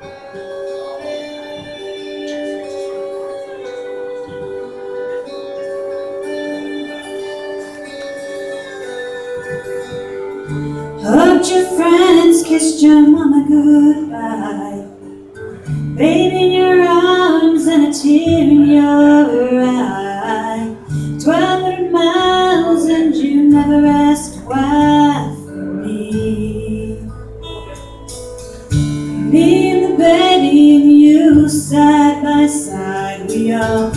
Hugged your friends, kissed your mama goodbye. Baby in your arms and a tear in your In the bed, in you, side by side, we all.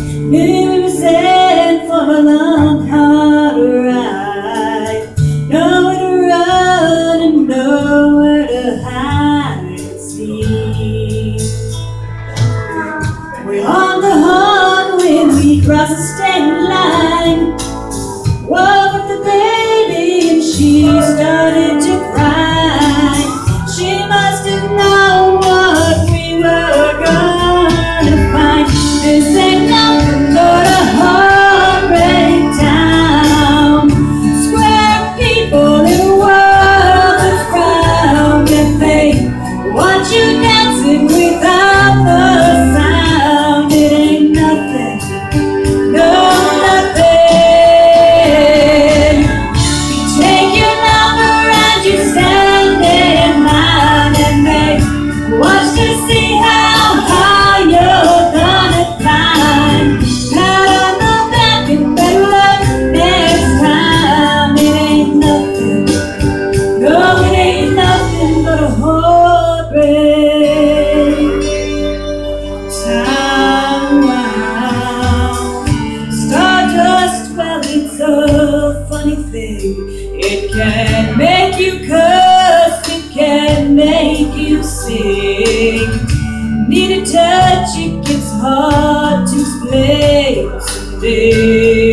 thing. It can make you curse, it can make you sing. Need a touch, it gets hard to explain someday.